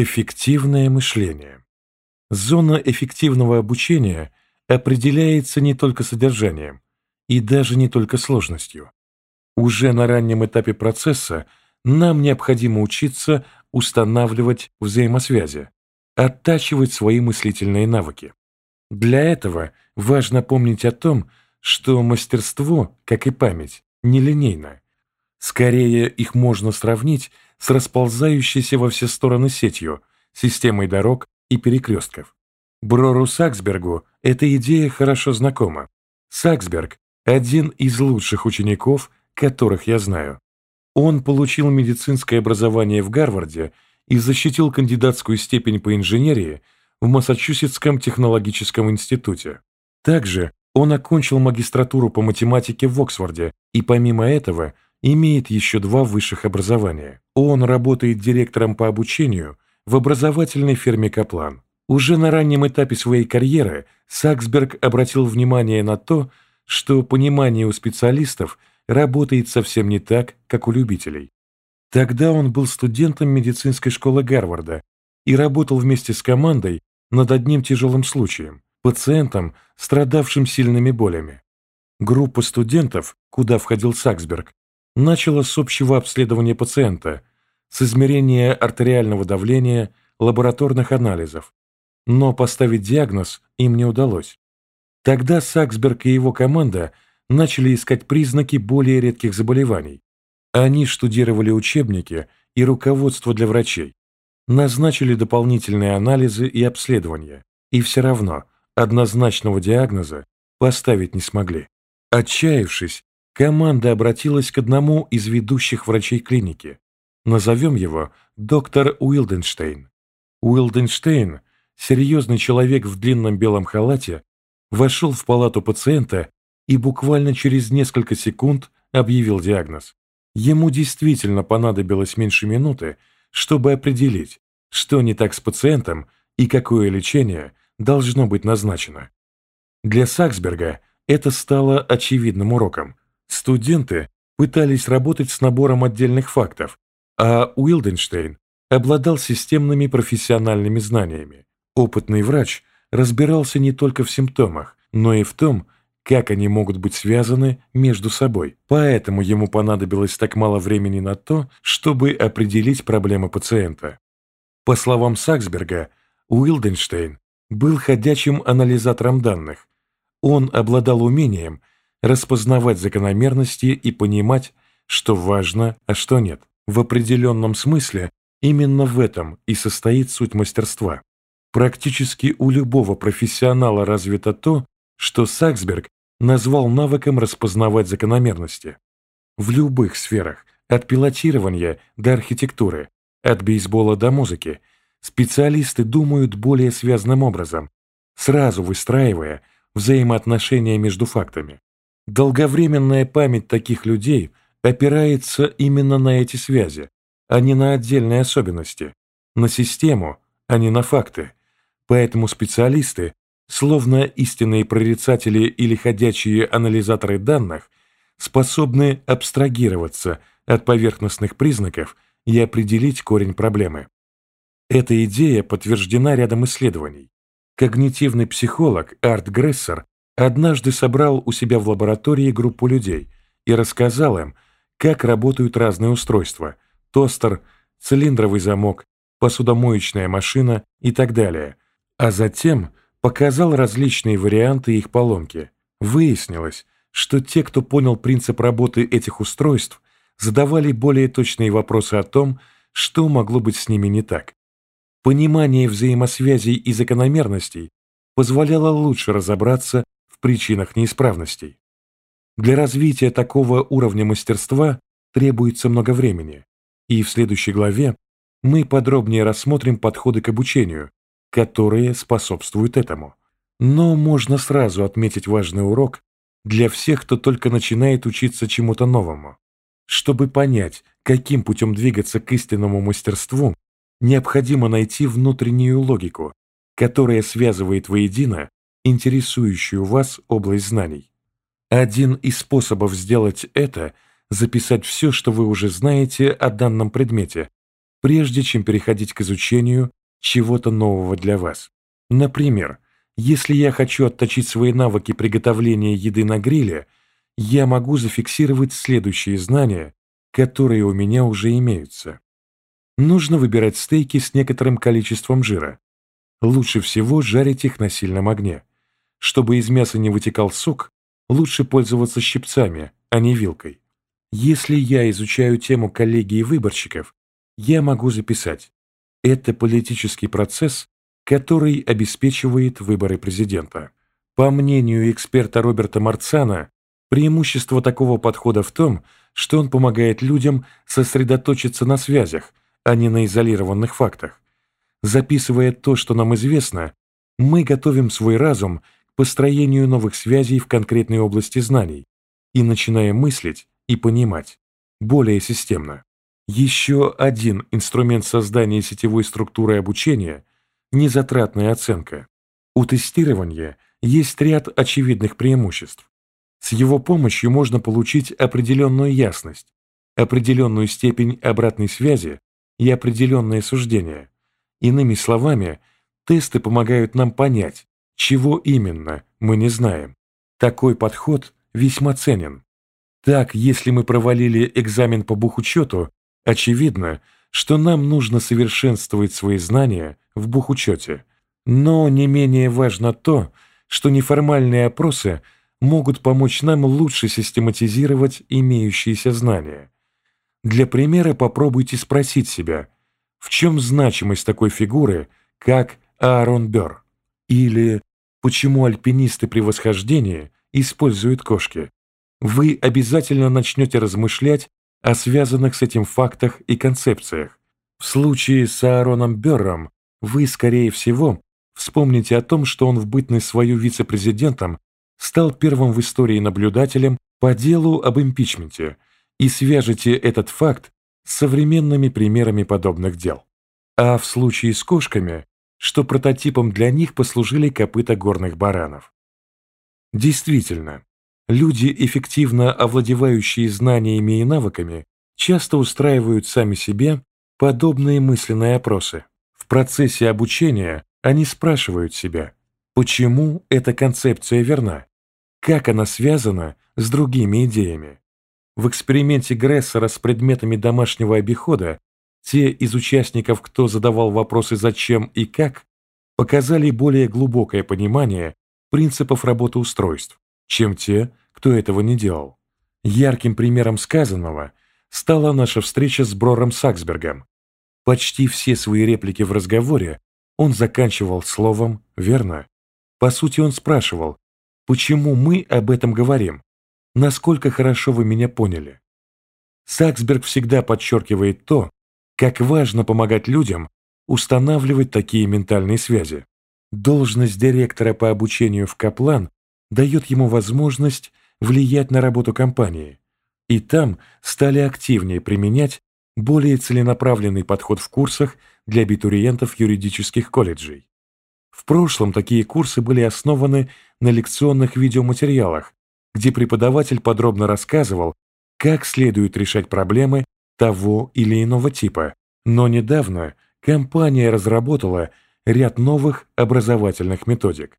Эффективное мышление. Зона эффективного обучения определяется не только содержанием и даже не только сложностью. Уже на раннем этапе процесса нам необходимо учиться устанавливать взаимосвязи, оттачивать свои мыслительные навыки. Для этого важно помнить о том, что мастерство, как и память, нелинейно. Скорее их можно сравнить с расползающейся во все стороны сетью, системой дорог и перекрестков. Брору Саксбергу эта идея хорошо знакома. Саксберг – один из лучших учеников, которых я знаю. Он получил медицинское образование в Гарварде и защитил кандидатскую степень по инженерии в Массачусетском технологическом институте. Также он окончил магистратуру по математике в Оксфорде и помимо этого имеет еще два высших образования. Он работает директором по обучению в образовательной фирме «Каплан». Уже на раннем этапе своей карьеры Саксберг обратил внимание на то, что понимание у специалистов работает совсем не так, как у любителей. Тогда он был студентом медицинской школы Гарварда и работал вместе с командой над одним тяжелым случаем – пациентом, страдавшим сильными болями. Группа студентов, куда входил Саксберг, начала с общего обследования пациента, с измерения артериального давления, лабораторных анализов. Но поставить диагноз им не удалось. Тогда Саксберг и его команда начали искать признаки более редких заболеваний. Они штудировали учебники и руководство для врачей, назначили дополнительные анализы и обследования, и все равно однозначного диагноза поставить не смогли. Отчаявшись, команда обратилась к одному из ведущих врачей клиники. Назовем его доктор Уилденштейн. Уилденштейн, серьезный человек в длинном белом халате, вошел в палату пациента и буквально через несколько секунд объявил диагноз. Ему действительно понадобилось меньше минуты, чтобы определить, что не так с пациентом и какое лечение должно быть назначено. Для Саксберга это стало очевидным уроком. Студенты пытались работать с набором отдельных фактов, а Уилденштейн обладал системными профессиональными знаниями. Опытный врач разбирался не только в симптомах, но и в том, как они могут быть связаны между собой. Поэтому ему понадобилось так мало времени на то, чтобы определить проблемы пациента. По словам Саксберга, Уилденштейн был ходячим анализатором данных. Он обладал умением распознавать закономерности и понимать, что важно, а что нет. В определенном смысле именно в этом и состоит суть мастерства. Практически у любого профессионала развито то, что Саксберг назвал навыком распознавать закономерности. В любых сферах, от пилотирования до архитектуры, от бейсбола до музыки, специалисты думают более связанным образом, сразу выстраивая взаимоотношения между фактами. Долговременная память таких людей опирается именно на эти связи, а не на отдельные особенности, на систему, а не на факты. Поэтому специалисты словно истинные прорицатели или ходячие анализаторы данных, способны абстрагироваться от поверхностных признаков и определить корень проблемы. Эта идея подтверждена рядом исследований. Когнитивный психолог Арт Грессер однажды собрал у себя в лаборатории группу людей и рассказал им, как работают разные устройства – тостер, цилиндровый замок, посудомоечная машина и так далее, а затем – показал различные варианты их поломки. Выяснилось, что те, кто понял принцип работы этих устройств, задавали более точные вопросы о том, что могло быть с ними не так. Понимание взаимосвязей и закономерностей позволяло лучше разобраться причинах неисправностей. Для развития такого уровня мастерства требуется много времени, и в следующей главе мы подробнее рассмотрим подходы к обучению, которые способствуют этому. Но можно сразу отметить важный урок для всех, кто только начинает учиться чему-то новому. Чтобы понять, каким путем двигаться к истинному мастерству, необходимо найти внутреннюю логику, которая связывает воедино интересующую вас область знаний. Один из способов сделать это – записать все, что вы уже знаете о данном предмете, прежде чем переходить к изучению чего-то нового для вас. Например, если я хочу отточить свои навыки приготовления еды на гриле, я могу зафиксировать следующие знания, которые у меня уже имеются. Нужно выбирать стейки с некоторым количеством жира. Лучше всего жарить их на сильном огне. Чтобы из мяса не вытекал сок, лучше пользоваться щипцами, а не вилкой. Если я изучаю тему коллегии выборщиков, я могу записать «Это политический процесс, который обеспечивает выборы президента». По мнению эксперта Роберта Марцана, преимущество такого подхода в том, что он помогает людям сосредоточиться на связях, а не на изолированных фактах. Записывая то, что нам известно, мы готовим свой разум построению новых связей в конкретной области знаний и начинаем мыслить и понимать более системно. Еще один инструмент создания сетевой структуры обучения – незатратная оценка. У тестирования есть ряд очевидных преимуществ. С его помощью можно получить определенную ясность, определенную степень обратной связи и определенное суждение. Иными словами, тесты помогают нам понять, чего именно мы не знаем. Такой подход весьма ценен. Так, если мы провалили экзамен по бухучету, очевидно, что нам нужно совершенствовать свои знания в бухучете. Но не менее важно то, что неформальные опросы могут помочь нам лучше систематизировать имеющиеся знания. Для примера попробуйте спросить себя, в чем значимость такой фигуры, как Аарон Бёрр? Или почему альпинисты при восхождении используют кошки? Вы обязательно начнете размышлять о связанных с этим фактах и концепциях. В случае с Аароном Бёрром вы, скорее всего, вспомните о том, что он в бытность свою вице-президентом стал первым в истории наблюдателем по делу об импичменте – и свяжете этот факт с современными примерами подобных дел. А в случае с кошками, что прототипом для них послужили копыта горных баранов. Действительно, люди, эффективно овладевающие знаниями и навыками, часто устраивают сами себе подобные мысленные опросы. В процессе обучения они спрашивают себя, почему эта концепция верна, как она связана с другими идеями, в эксперименте Грессера с предметами домашнего обихода те из участников, кто задавал вопросы «зачем» и «как», показали более глубокое понимание принципов работы устройств, чем те, кто этого не делал. Ярким примером сказанного стала наша встреча с Брором Саксбергом. Почти все свои реплики в разговоре он заканчивал словом «верно». По сути, он спрашивал, почему мы об этом говорим, насколько хорошо вы меня поняли. Саксберг всегда подчеркивает то, как важно помогать людям устанавливать такие ментальные связи. Должность директора по обучению в Каплан дает ему возможность влиять на работу компании, и там стали активнее применять более целенаправленный подход в курсах для абитуриентов юридических колледжей. В прошлом такие курсы были основаны на лекционных видеоматериалах, где преподаватель подробно рассказывал, как следует решать проблемы того или иного типа, но недавно компания разработала ряд новых образовательных методик.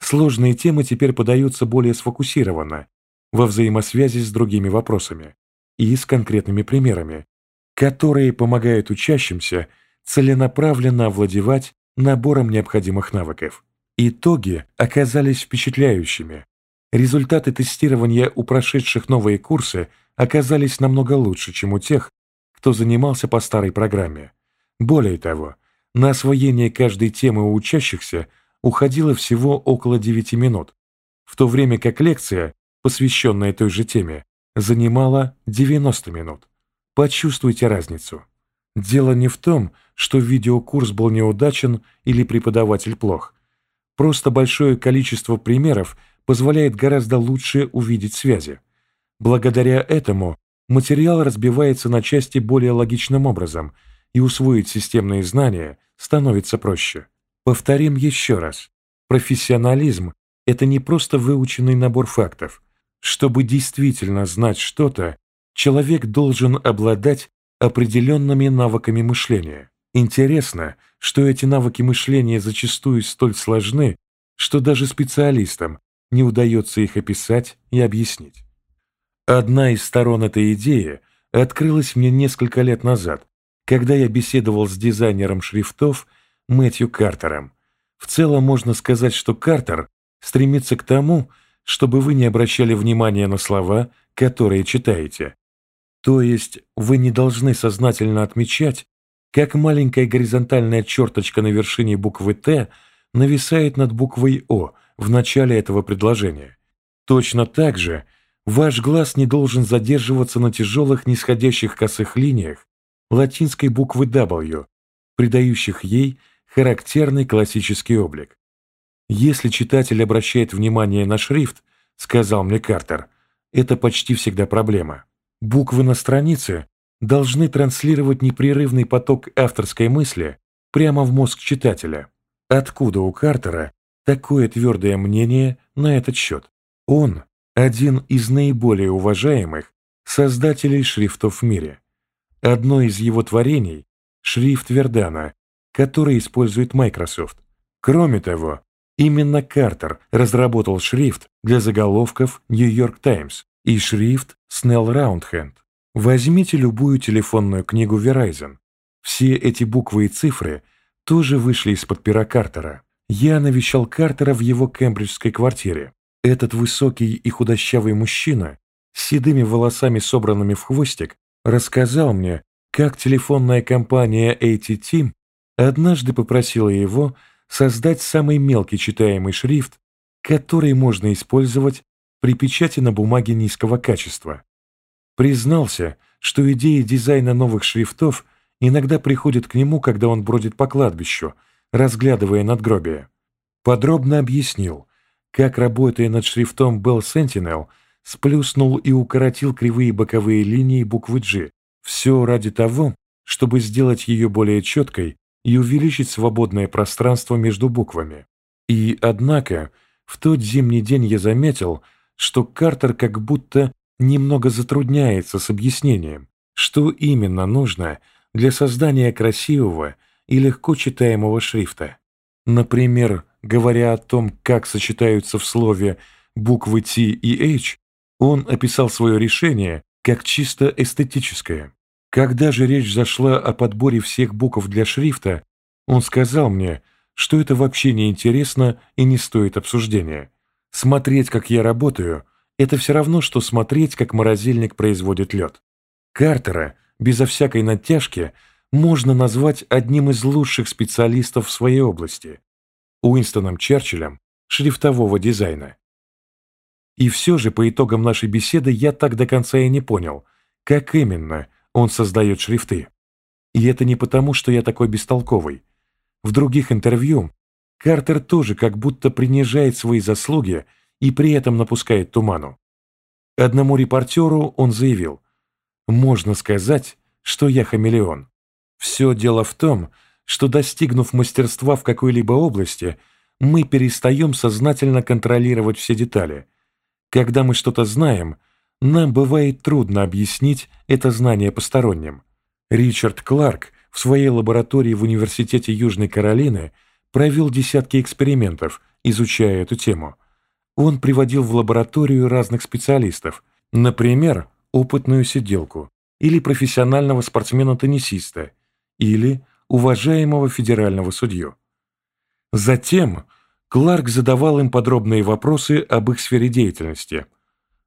Сложные темы теперь подаются более сфокусированно, во взаимосвязи с другими вопросами и с конкретными примерами, которые помогают учащимся целенаправленно овладевать набором необходимых навыков. Итоги оказались впечатляющими. Результаты тестирования у прошедших новые курсы оказались намного лучше, чем у тех, кто занимался по старой программе. Более того, на освоение каждой темы у учащихся уходило всего около 9 минут, в то время как лекция, посвященная той же теме, занимала 90 минут. Почувствуйте разницу. Дело не в том, что видеокурс был неудачен или преподаватель плох. Просто большое количество примеров позволяет гораздо лучше увидеть связи. Благодаря этому материал разбивается на части более логичным образом, и усвоить системные знания становится проще. Повторим еще раз. Профессионализм – это не просто выученный набор фактов. Чтобы действительно знать что-то, человек должен обладать определенными навыками мышления. Интересно, что эти навыки мышления зачастую столь сложны, что даже специалистам не удается их описать и объяснить. Одна из сторон этой идеи открылась мне несколько лет назад, когда я беседовал с дизайнером шрифтов Мэтью Картером. В целом можно сказать, что Картер стремится к тому, чтобы вы не обращали внимания на слова, которые читаете. То есть вы не должны сознательно отмечать, как маленькая горизонтальная черточка на вершине буквы «Т» нависает над буквой «О» в начале этого предложения. Точно так же ваш глаз не должен задерживаться на тяжелых нисходящих косых линиях латинской буквы W, придающих ей характерный классический облик. Если читатель обращает внимание на шрифт, сказал мне Картер, это почти всегда проблема. Буквы на странице должны транслировать непрерывный поток авторской мысли прямо в мозг читателя. Откуда у Картера такое твердое мнение на этот счет? Он – один из наиболее уважаемых создателей шрифтов в мире. Одно из его творений – шрифт Вердана, который использует Microsoft. Кроме того, именно Картер разработал шрифт для заголовков New York Times и шрифт Snell Roundhand. Возьмите любую телефонную книгу Verizon. Все эти буквы и цифры тоже вышли из-под пера Картера. Я навещал Картера в его кембриджской квартире. Этот высокий и худощавый мужчина с седыми волосами, собранными в хвостик, рассказал мне, как телефонная компания AT&T однажды попросила его создать самый мелкий читаемый шрифт, который можно использовать при печати на бумаге низкого качества. Признался, что идеи дизайна новых шрифтов иногда приходят к нему, когда он бродит по кладбищу, разглядывая надгробие. Подробно объяснил, как, работая над шрифтом Bell Sentinel, сплюснул и укоротил кривые боковые линии буквы G. Все ради того, чтобы сделать ее более четкой и увеличить свободное пространство между буквами. И, однако, в тот зимний день я заметил, что Картер как будто немного затрудняется с объяснением, что именно нужно для создания красивого и легко читаемого шрифта. Например, говоря о том, как сочетаются в слове буквы T и H, он описал свое решение как чисто эстетическое. Когда же речь зашла о подборе всех букв для шрифта, он сказал мне, что это вообще не интересно и не стоит обсуждения. Смотреть, как я работаю, это все равно, что смотреть, как морозильник производит лед. Картера, безо всякой натяжки, можно назвать одним из лучших специалистов в своей области. Уинстоном Черчиллем шрифтового дизайна. И все же по итогам нашей беседы я так до конца и не понял, как именно он создает шрифты. И это не потому, что я такой бестолковый. В других интервью Картер тоже как будто принижает свои заслуги и при этом напускает туману. Одному репортеру он заявил, «Можно сказать, что я хамелеон. Все дело в том, что достигнув мастерства в какой-либо области, мы перестаем сознательно контролировать все детали – когда мы что-то знаем, нам бывает трудно объяснить это знание посторонним. Ричард Кларк в своей лаборатории в Университете Южной Каролины провел десятки экспериментов, изучая эту тему. Он приводил в лабораторию разных специалистов, например, опытную сиделку, или профессионального спортсмена-теннисиста, или уважаемого федерального судью. Затем Кларк задавал им подробные вопросы об их сфере деятельности.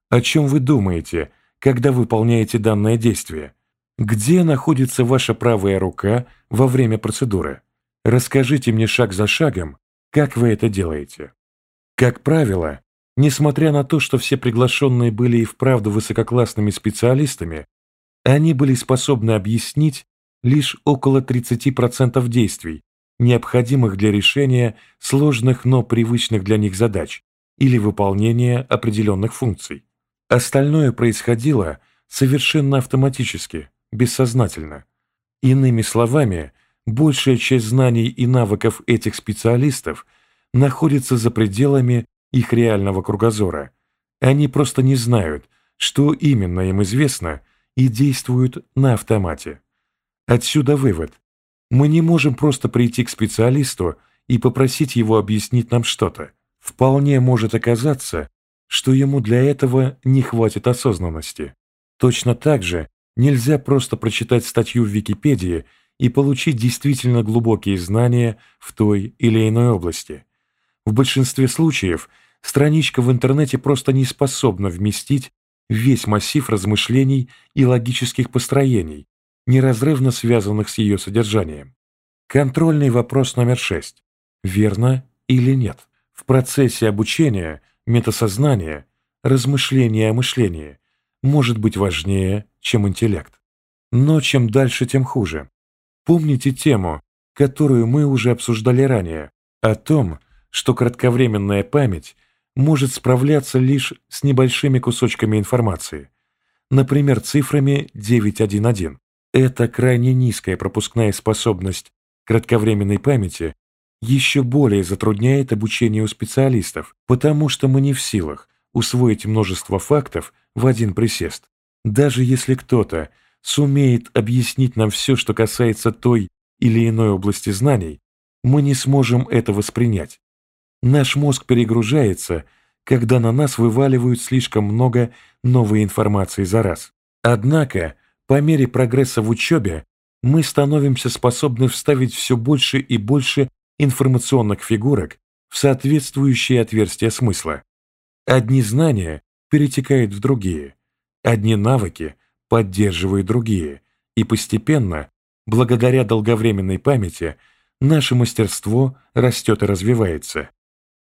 О чем вы думаете, когда выполняете данное действие? Где находится ваша правая рука во время процедуры? Расскажите мне шаг за шагом, как вы это делаете. Как правило, несмотря на то, что все приглашенные были и вправду высококлассными специалистами, они были способны объяснить лишь около 30% действий, необходимых для решения сложных, но привычных для них задач или выполнения определенных функций. Остальное происходило совершенно автоматически, бессознательно. Иными словами, большая часть знаний и навыков этих специалистов находится за пределами их реального кругозора. Они просто не знают, что именно им известно, и действуют на автомате. Отсюда вывод. Мы не можем просто прийти к специалисту и попросить его объяснить нам что-то. Вполне может оказаться, что ему для этого не хватит осознанности. Точно так же нельзя просто прочитать статью в Википедии и получить действительно глубокие знания в той или иной области. В большинстве случаев страничка в интернете просто не способна вместить весь массив размышлений и логических построений, неразрывно связанных с ее содержанием. Контрольный вопрос номер шесть. Верно или нет? В процессе обучения метасознание, размышление о мышлении может быть важнее, чем интеллект. Но чем дальше, тем хуже. Помните тему, которую мы уже обсуждали ранее, о том, что кратковременная память может справляться лишь с небольшими кусочками информации, например, цифрами 911. Эта крайне низкая пропускная способность кратковременной памяти еще более затрудняет обучение у специалистов, потому что мы не в силах усвоить множество фактов в один присест. Даже если кто-то сумеет объяснить нам все, что касается той или иной области знаний, мы не сможем это воспринять. Наш мозг перегружается, когда на нас вываливают слишком много новой информации за раз. Однако, по мере прогресса в учебе, мы становимся способны вставить все больше и больше информационных фигурок в соответствующие отверстия смысла. Одни знания перетекают в другие, одни навыки поддерживают другие, и постепенно, благодаря долговременной памяти, наше мастерство растет и развивается.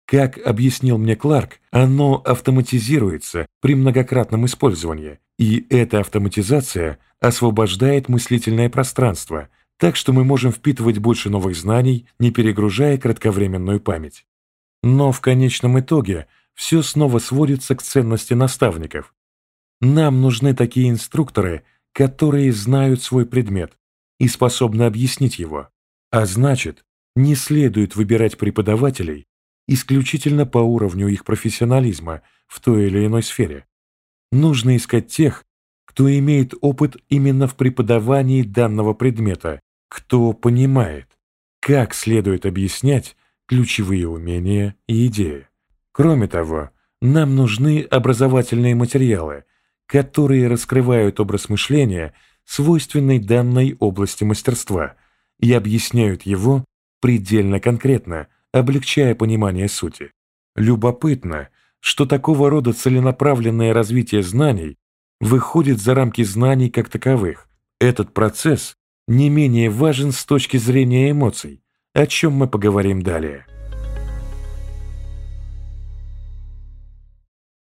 Как объяснил мне Кларк, оно автоматизируется при многократном использовании, и эта автоматизация освобождает мыслительное пространство, так что мы можем впитывать больше новых знаний, не перегружая кратковременную память. Но в конечном итоге все снова сводится к ценности наставников. Нам нужны такие инструкторы, которые знают свой предмет и способны объяснить его. А значит, не следует выбирать преподавателей исключительно по уровню их профессионализма в той или иной сфере. Нужно искать тех, кто имеет опыт именно в преподавании данного предмета кто понимает, как следует объяснять ключевые умения и идеи. Кроме того, нам нужны образовательные материалы, которые раскрывают образ мышления, свойственный данной области мастерства, и объясняют его предельно конкретно, облегчая понимание сути. Любопытно, что такого рода целенаправленное развитие знаний выходит за рамки знаний как таковых. Этот процесс не менее важен с точки зрения эмоций, о чем мы поговорим далее.